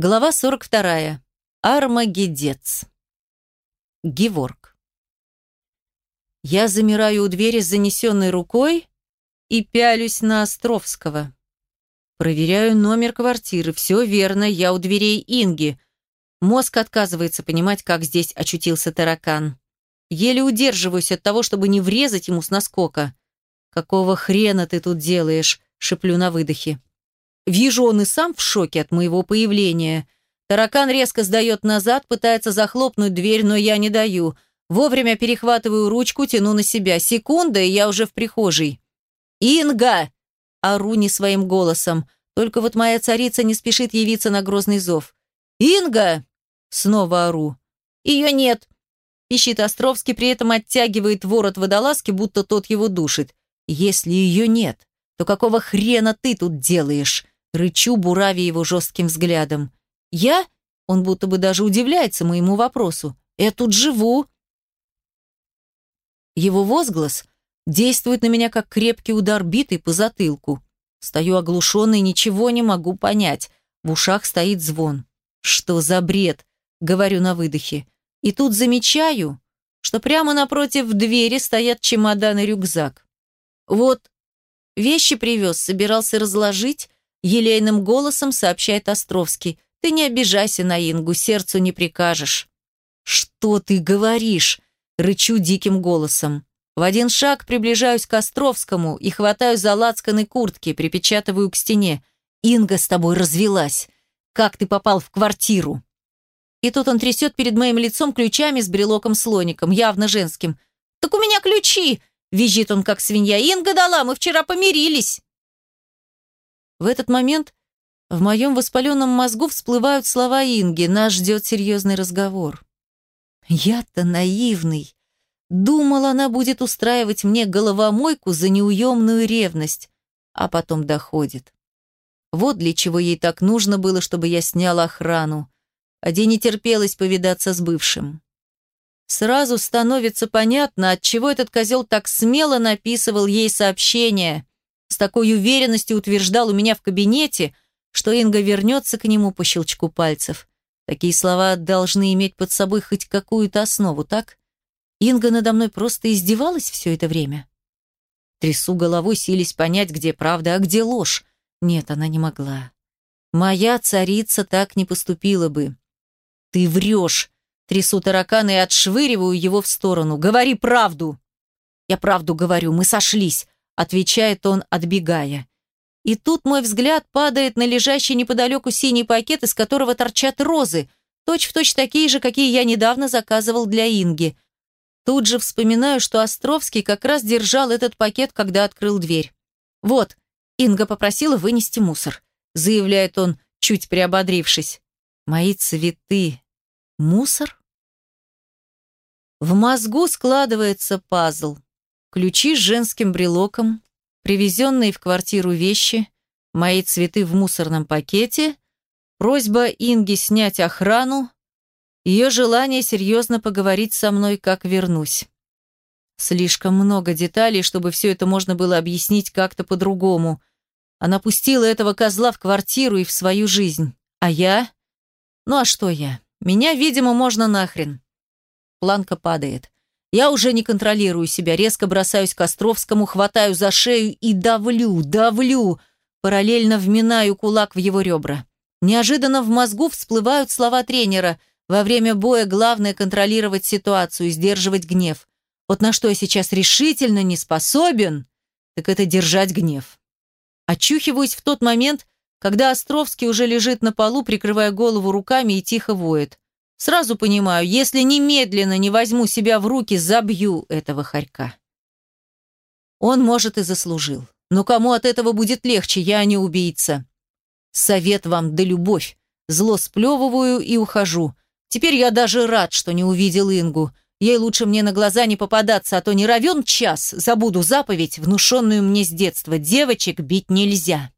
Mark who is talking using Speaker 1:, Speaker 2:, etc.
Speaker 1: Глава 42. Армагедец. Геворг. Я замираю у двери с занесенной рукой и пялюсь на Островского. Проверяю номер квартиры. Все верно, я у дверей Инги. Мозг отказывается понимать, как здесь очутился таракан. Еле удерживаюсь от того, чтобы не врезать ему с наскока. «Какого хрена ты тут делаешь?» – шеплю на выдохе. Вижу, он и сам в шоке от моего появления. Таракан резко сдает назад, пытается захлопнуть дверь, но я не даю. Вовремя перехватываю ручку, тяну на себя. Секунда, и я уже в прихожей. «Инга!» – ору не своим голосом. Только вот моя царица не спешит явиться на грозный зов. «Инга!» – снова ору. «Ее нет!» – пищит Островский, при этом оттягивает ворот водолазки, будто тот его душит. «Если ее нет, то какого хрена ты тут делаешь?» Рычу, бурави его жестким взглядом. «Я?» Он будто бы даже удивляется моему вопросу. «Я тут живу». Его возглас действует на меня, как крепкий удар битой по затылку. Стою оглушенный, ничего не могу понять. В ушах стоит звон. «Что за бред?» — говорю на выдохе. И тут замечаю, что прямо напротив двери стоят чемодан и рюкзак. Вот вещи привез, собирался разложить, Елейным голосом сообщает Островский. «Ты не обижайся на Ингу, сердцу не прикажешь». «Что ты говоришь?» Рычу диким голосом. В один шаг приближаюсь к Островскому и хватаю за лацканы куртки, припечатываю к стене. «Инга с тобой развелась. Как ты попал в квартиру?» И тут он трясет перед моим лицом ключами с брелоком-слоником, явно женским. «Так у меня ключи!» – визжит он, как свинья. «Инга дала, мы вчера помирились!» В этот момент в моем воспаленном мозгу всплывают слова Инги. Нас ждет серьезный разговор. Я-то наивный. Думал, она будет устраивать мне головомойку за неуемную ревность. А потом доходит. Вот для чего ей так нужно было, чтобы я снял охрану. А день не терпелось повидаться с бывшим. Сразу становится понятно, отчего этот козел так смело написывал ей сообщение с такой уверенностью утверждал у меня в кабинете, что Инга вернется к нему по щелчку пальцев. Такие слова должны иметь под собой хоть какую-то основу, так? Инга надо мной просто издевалась все это время. Трясу головой, сились понять, где правда, а где ложь. Нет, она не могла. Моя царица так не поступила бы. Ты врешь. Трясу таракана и отшвыриваю его в сторону. Говори правду. Я правду говорю, мы сошлись отвечает он, отбегая. И тут мой взгляд падает на лежащий неподалеку синий пакет, из которого торчат розы, точь-в-точь точь такие же, какие я недавно заказывал для Инги. Тут же вспоминаю, что Островский как раз держал этот пакет, когда открыл дверь. «Вот, Инга попросила вынести мусор», заявляет он, чуть приободрившись. «Мои цветы. Мусор?» В мозгу складывается пазл. Ключи с женским брелоком, привезенные в квартиру вещи, мои цветы в мусорном пакете, просьба Инги снять охрану, ее желание серьезно поговорить со мной, как вернусь. Слишком много деталей, чтобы все это можно было объяснить как-то по-другому. Она пустила этого козла в квартиру и в свою жизнь. А я? Ну а что я? Меня, видимо, можно нахрен. Планка падает. Я уже не контролирую себя, резко бросаюсь к Островскому, хватаю за шею и давлю, давлю, параллельно вминаю кулак в его ребра. Неожиданно в мозгу всплывают слова тренера. Во время боя главное контролировать ситуацию, сдерживать гнев. Вот на что я сейчас решительно не способен, так это держать гнев. Очухиваюсь в тот момент, когда Островский уже лежит на полу, прикрывая голову руками и тихо воет. Сразу понимаю, если немедленно не возьму себя в руки, забью этого хорька. Он, может, и заслужил. Но кому от этого будет легче, я не убийца. Совет вам да любовь. Зло сплевываю и ухожу. Теперь я даже рад, что не увидел Ингу. Ей лучше мне на глаза не попадаться, а то не равен час, забуду заповедь, внушенную мне с детства. Девочек бить нельзя.